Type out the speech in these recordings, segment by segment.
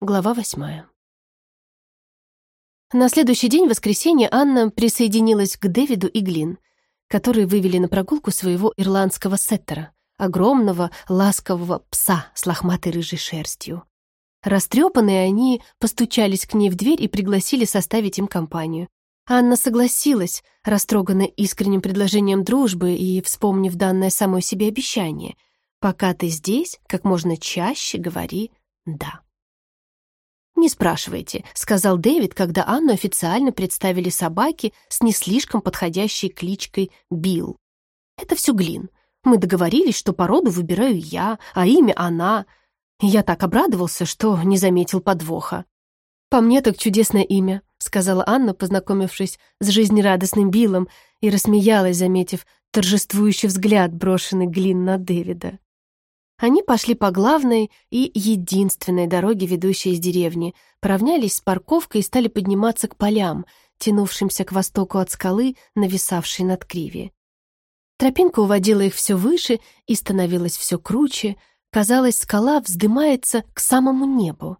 Глава восьмая. На следующий день, воскресенье, Анна присоединилась к Дэвиду и Глин, которые вывели на прогулку своего ирландского сеттера, огромного ласкового пса с лохматой рыжей шерстью. Растрепанные они постучались к ней в дверь и пригласили составить им компанию. Анна согласилась, растроганная искренним предложением дружбы и вспомнив данное самой себе обещание. «Пока ты здесь, как можно чаще говори «да». «Не спрашивайте», — сказал Дэвид, когда Анну официально представили собаке с не слишком подходящей кличкой Билл. «Это все Глин. Мы договорились, что породу выбираю я, а имя она. Я так обрадовался, что не заметил подвоха». «По мне так чудесное имя», — сказала Анна, познакомившись с жизнерадостным Биллом, и рассмеялась, заметив торжествующий взгляд, брошенный Глин на Дэвида. Они пошли по главной и единственной дороге, ведущей из деревни, поравнялись с парковкой и стали подниматься к полям, тянувшимся к востоку от скалы, нависавшей над Криви. Тропинка уводила их все выше и становилась все круче. Казалось, скала вздымается к самому небу.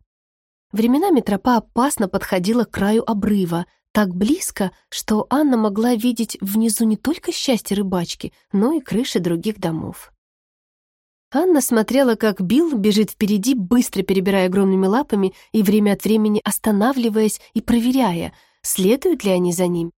Временами тропа опасно подходила к краю обрыва, так близко, что Анна могла видеть внизу не только счастье рыбачки, но и крыши других домов. Анна смотрела, как Билл бежит впереди, быстро перебирая огромными лапами и время от времени останавливаясь и проверяя, следуют ли они за ним.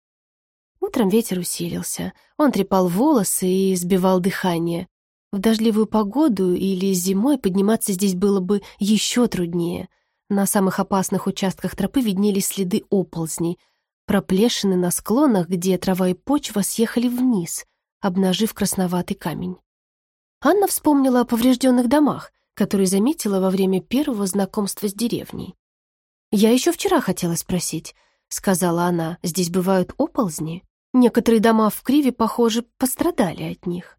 Утром ветер усилился. Он трепал волосы и сбивал дыхание. В дождливую погоду или зимой подниматься здесь было бы еще труднее. На самых опасных участках тропы виднелись следы оползней, проплешины на склонах, где трава и почва съехали вниз, обнажив красноватый камень. Анна вспомнила о поврежденных домах, которые заметила во время первого знакомства с деревней. «Я еще вчера хотела спросить», — сказала она, — «здесь бывают оползни? Некоторые дома в Криве, похоже, пострадали от них».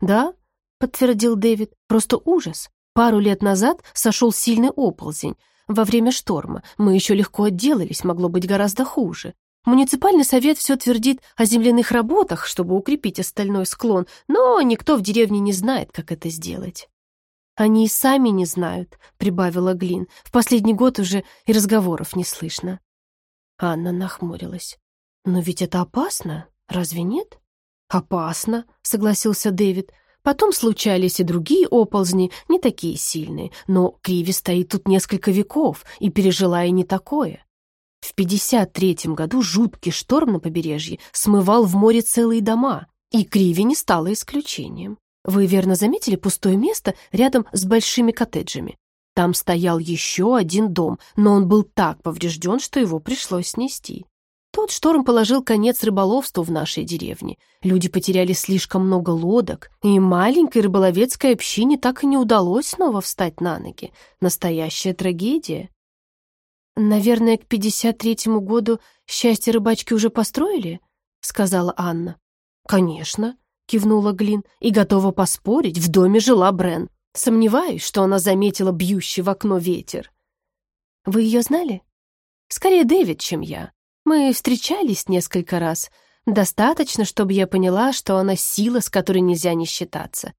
«Да», — подтвердил Дэвид, — «просто ужас. Пару лет назад сошел сильный оползень. Во время шторма мы еще легко отделались, могло быть гораздо хуже. Муниципальный совет все твердит о земляных работах, чтобы укрепить остальной склон, но никто в деревне не знает, как это сделать. «Они и сами не знают», — прибавила Глин. «В последний год уже и разговоров не слышно». Анна нахмурилась. «Но ведь это опасно, разве нет?» «Опасно», — согласился Дэвид. «Потом случались и другие оползни, не такие сильные, но Криви стоит тут несколько веков и пережила и не такое. В 53 году жуткий шторм на побережье смывал в море целые дома, и Криви не стало исключением. Вы верно заметили пустое место рядом с большими коттеджами? Там стоял еще один дом, но он был так поврежден, что его пришлось снести. Тот шторм положил конец рыболовству в нашей деревне. Люди потеряли слишком много лодок, и маленькой рыболовецкой общине так и не удалось снова встать на ноги. Настоящая трагедия. «Наверное, к 53-му году счастье рыбачки уже построили?» — сказала Анна. «Конечно», — кивнула Глин, и готова поспорить, в доме жила Брен. Сомневаюсь, что она заметила бьющий в окно ветер. «Вы ее знали?» «Скорее Дэвид, чем я. Мы встречались несколько раз. Достаточно, чтобы я поняла, что она сила, с которой нельзя не считаться.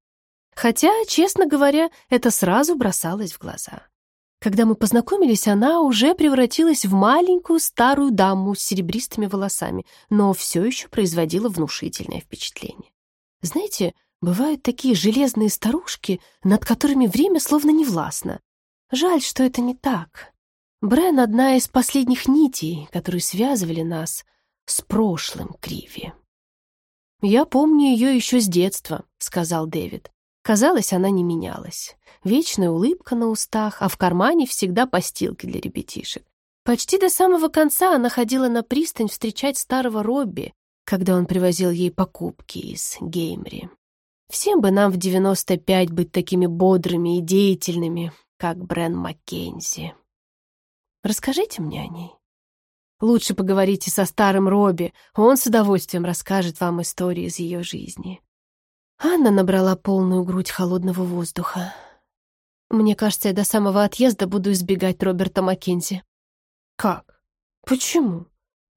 Хотя, честно говоря, это сразу бросалось в глаза. Когда мы познакомились, она уже превратилась в маленькую старую даму с серебристыми волосами, но все еще производила внушительное впечатление. Знаете, бывают такие железные старушки, над которыми время словно не властно. Жаль, что это не так. Брен — одна из последних нитей, которые связывали нас с прошлым Криви. «Я помню ее еще с детства», — сказал Дэвид. Казалось, она не менялась. Вечная улыбка на устах, а в кармане всегда постилки для ребятишек. Почти до самого конца она ходила на пристань встречать старого Робби, когда он привозил ей покупки из Геймри. Всем бы нам в 95 быть такими бодрыми и деятельными, как Брен Маккензи. Расскажите мне о ней. Лучше поговорите со старым Робби, он с удовольствием расскажет вам истории из ее жизни. Анна набрала полную грудь холодного воздуха. Мне кажется, я до самого отъезда буду избегать Роберта Маккензи. Как? Почему?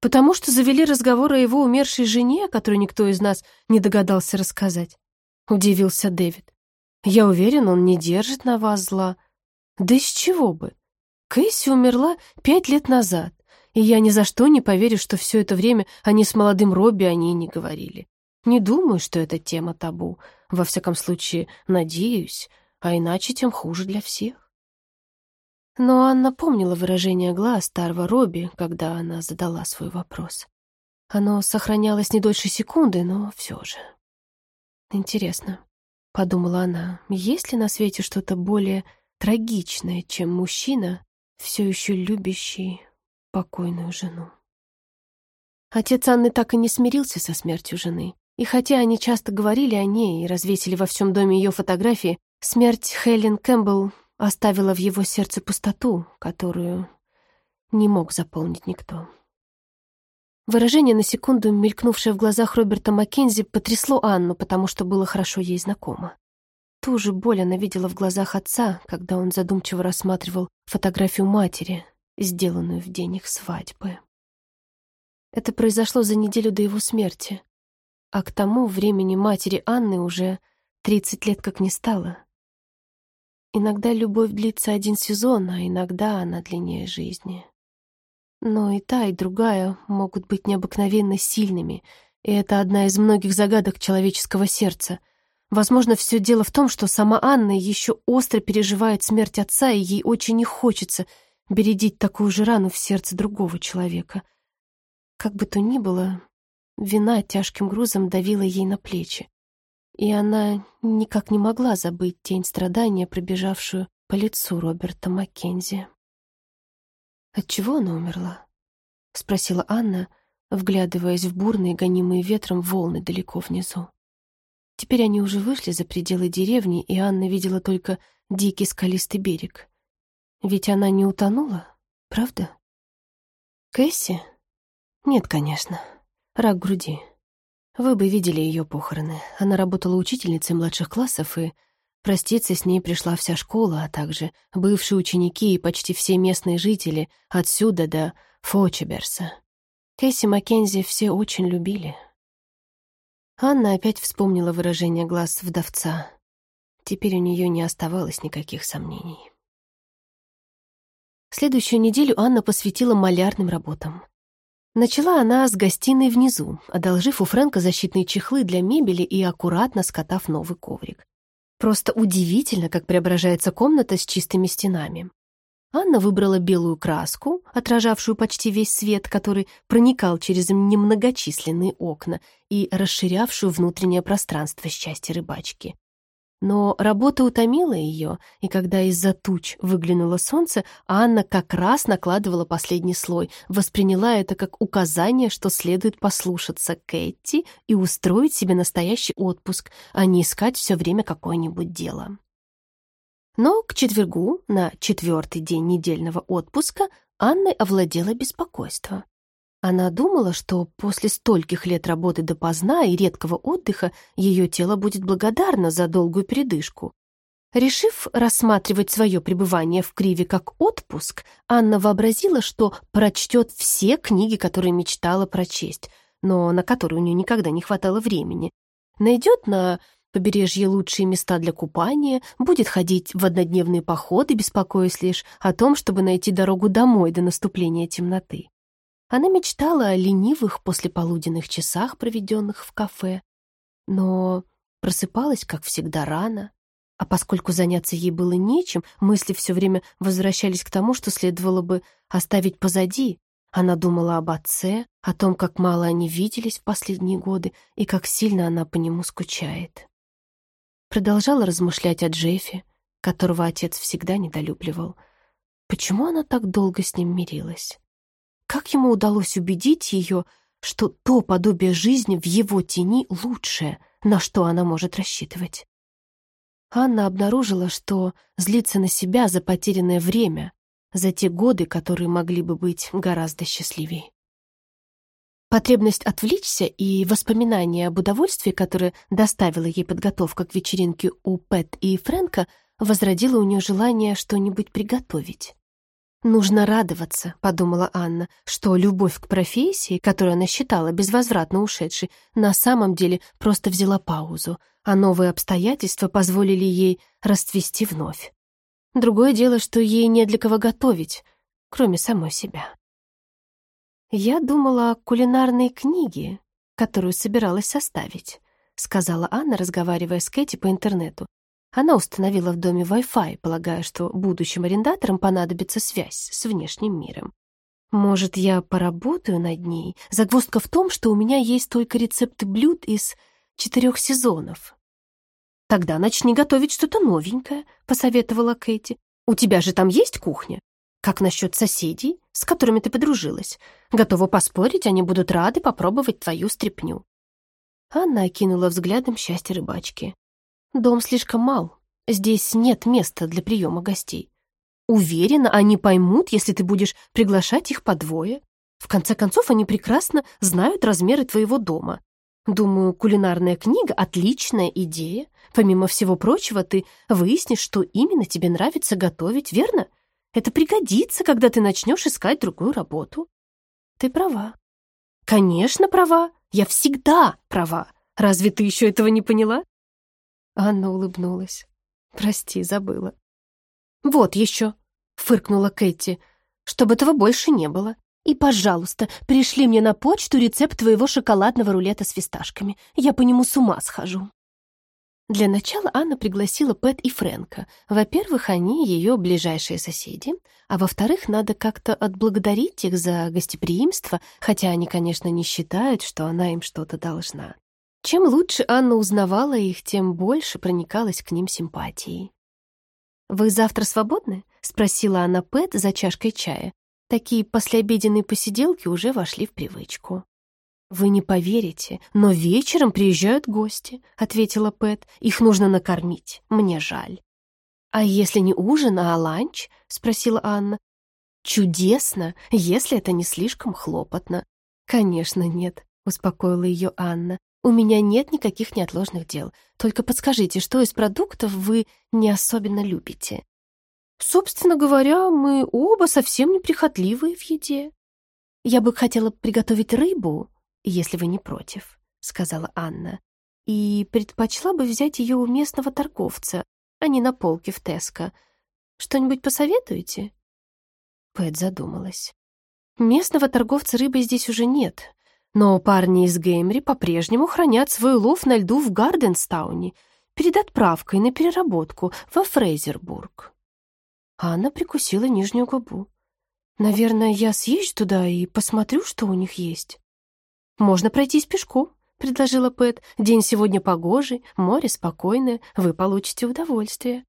Потому что завели разговор о его умершей жене, которую никто из нас не догадался рассказать. Удивился Дэвид. Я уверен, он не держит на вас зла. Да из чего бы? Кэсси умерла пять лет назад, и я ни за что не поверю, что все это время они с молодым Робби о ней не говорили. Не думаю, что это тема табу. Во всяком случае, надеюсь, а иначе тем хуже для всех. Но Анна помнила выражение глаз старого Робби, когда она задала свой вопрос. Оно сохранялось не дольше секунды, но все же. Интересно, подумала она, есть ли на свете что-то более трагичное, чем мужчина, все еще любящий покойную жену. Отец Анны так и не смирился со смертью жены. И хотя они часто говорили о ней и развесили во всем доме ее фотографии, смерть Хелен Кэмпбелл оставила в его сердце пустоту, которую не мог заполнить никто. Выражение, на секунду мелькнувшее в глазах Роберта Маккензи, потрясло Анну, потому что было хорошо ей знакомо. Ту же боль она видела в глазах отца, когда он задумчиво рассматривал фотографию матери, сделанную в день их свадьбы. Это произошло за неделю до его смерти, а к тому времени матери Анны уже 30 лет как не стало. Иногда любовь длится один сезон, а иногда она длиннее жизни. Но и та, и другая могут быть необыкновенно сильными, и это одна из многих загадок человеческого сердца. Возможно, все дело в том, что сама Анна еще остро переживает смерть отца, и ей очень не хочется — бередить такую же рану в сердце другого человека. Как бы то ни было, вина тяжким грузом давила ей на плечи, и она никак не могла забыть тень страдания, пробежавшую по лицу Роберта Маккензи. «Отчего она умерла?» — спросила Анна, вглядываясь в бурные, гонимые ветром волны далеко внизу. Теперь они уже вышли за пределы деревни, и Анна видела только дикий скалистый берег. Ведь она не утонула, правда? Кэсси? Нет, конечно. Рак груди. Вы бы видели ее похороны. Она работала учительницей младших классов, и проститься с ней пришла вся школа, а также бывшие ученики и почти все местные жители отсюда до Фочеберса. Кэсси Маккензи все очень любили. Анна опять вспомнила выражение глаз вдовца. Теперь у нее не оставалось никаких сомнений. Следующую неделю Анна посвятила малярным работам. Начала она с гостиной внизу, одолжив у Фрэнка защитные чехлы для мебели и аккуратно скатав новый коврик. Просто удивительно, как преображается комната с чистыми стенами. Анна выбрала белую краску, отражавшую почти весь свет, который проникал через немногочисленные окна и расширявшую внутреннее пространство счастья рыбачки. Но работа утомила ее, и когда из-за туч выглянуло солнце, Анна как раз накладывала последний слой, восприняла это как указание, что следует послушаться Кэти и устроить себе настоящий отпуск, а не искать все время какое-нибудь дело. Но к четвергу, на четвертый день недельного отпуска, Анной овладело беспокойство. Она думала, что после стольких лет работы допоздна и редкого отдыха ее тело будет благодарно за долгую передышку. Решив рассматривать свое пребывание в Криве как отпуск, Анна вообразила, что прочтет все книги, которые мечтала прочесть, но на которые у нее никогда не хватало времени. Найдет на побережье лучшие места для купания, будет ходить в однодневные походы, беспокоясь лишь о том, чтобы найти дорогу домой до наступления темноты. Она мечтала о ленивых послеполуденных часах, проведенных в кафе, но просыпалась, как всегда, рано. А поскольку заняться ей было нечем, мысли все время возвращались к тому, что следовало бы оставить позади. Она думала об отце, о том, как мало они виделись в последние годы и как сильно она по нему скучает. Продолжала размышлять о Джеффе, которого отец всегда недолюбливал. Почему она так долго с ним мирилась? Как ему удалось убедить ее, что то подобие жизни в его тени лучшее, на что она может рассчитывать? Анна обнаружила, что злится на себя за потерянное время, за те годы, которые могли бы быть гораздо счастливее. Потребность отвлечься и воспоминания об удовольствии, которое доставила ей подготовка к вечеринке у Пэт и Фрэнка, возродила у нее желание что-нибудь приготовить. «Нужно радоваться», — подумала Анна, что любовь к профессии, которую она считала безвозвратно ушедшей, на самом деле просто взяла паузу, а новые обстоятельства позволили ей расцвести вновь. Другое дело, что ей не для кого готовить, кроме самой себя. «Я думала о кулинарной книге, которую собиралась составить», сказала Анна, разговаривая с Кэти по интернету. Она установила в доме Wi-Fi, полагая, что будущим арендаторам понадобится связь с внешним миром. Может, я поработаю над ней? Загвоздка в том, что у меня есть только рецепты блюд из четырех сезонов. Тогда начни готовить что-то новенькое, посоветовала Кэти. У тебя же там есть кухня? Как насчет соседей, с которыми ты подружилась? Готова поспорить, они будут рады попробовать твою стряпню. Анна окинула взглядом счастье рыбачки. Дом слишком мал, здесь нет места для приема гостей. Уверена, они поймут, если ты будешь приглашать их по двое. В конце концов, они прекрасно знают размеры твоего дома. Думаю, кулинарная книга — отличная идея. Помимо всего прочего, ты выяснишь, что именно тебе нравится готовить, верно? Это пригодится, когда ты начнешь искать другую работу. Ты права. Конечно, права. Я всегда права. Разве ты еще этого не поняла? Анна улыбнулась. Прости, забыла. «Вот еще», — фыркнула Кэти, — «чтобы этого больше не было. И, пожалуйста, пришли мне на почту рецепт твоего шоколадного рулета с фисташками. Я по нему с ума схожу». Для начала Анна пригласила Пэт и Фрэнка. Во-первых, они ее ближайшие соседи, а во-вторых, надо как-то отблагодарить их за гостеприимство, хотя они, конечно, не считают, что она им что-то должна. Чем лучше Анна узнавала их, тем больше проникалась к ним симпатией. «Вы завтра свободны?» — спросила она Пэт за чашкой чая. Такие послеобеденные посиделки уже вошли в привычку. «Вы не поверите, но вечером приезжают гости», — ответила Пэт. «Их нужно накормить. Мне жаль». «А если не ужин, а ланч?» — спросила Анна. «Чудесно, если это не слишком хлопотно». «Конечно, нет», — успокоила ее Анна. У меня нет никаких неотложных дел. Только подскажите, что из продуктов вы не особенно любите? Собственно говоря, мы оба совсем неприхотливые в еде. Я бы хотела приготовить рыбу, если вы не против, сказала Анна. И предпочла бы взять ее у местного торговца, а не на полке в Теско. Что-нибудь посоветуете? Пэт задумалась. Местного торговца рыбы здесь уже нет, но парни из Геймри по-прежнему хранят свой улов на льду в Гарденстауне перед отправкой на переработку во Фрейзербург. Анна прикусила нижнюю губу. «Наверное, я съезжу туда и посмотрю, что у них есть». «Можно пройтись пешком», — предложила Пэт. «День сегодня погожий, море спокойное, вы получите удовольствие».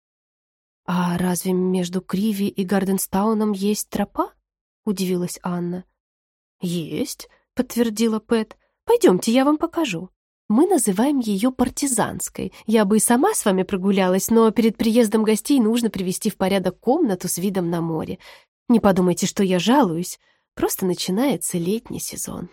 «А разве между Криви и Гарденстауном есть тропа?» — удивилась Анна. «Есть», — подтвердила Пэт. «Пойдемте, я вам покажу. Мы называем ее партизанской. Я бы и сама с вами прогулялась, но перед приездом гостей нужно привести в порядок комнату с видом на море. Не подумайте, что я жалуюсь. Просто начинается летний сезон».